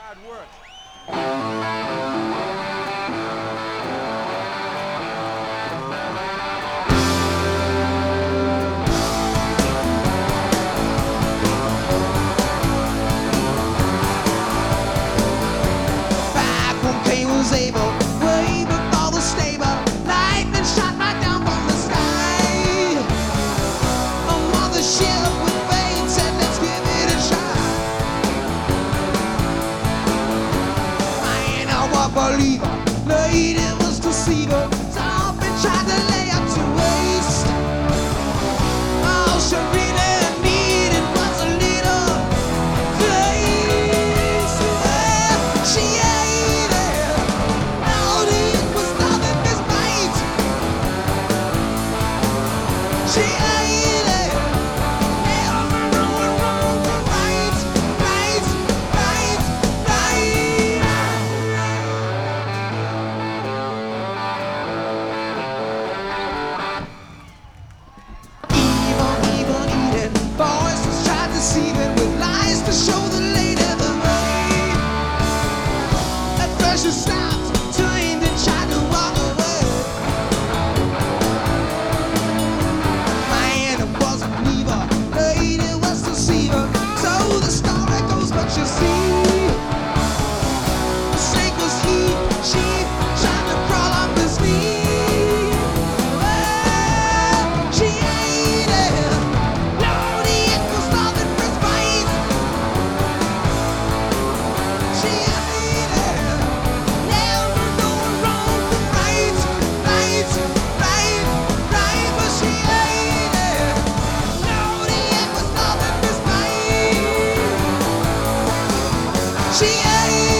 hard work. Bolivar. No, he was to. dinheiro.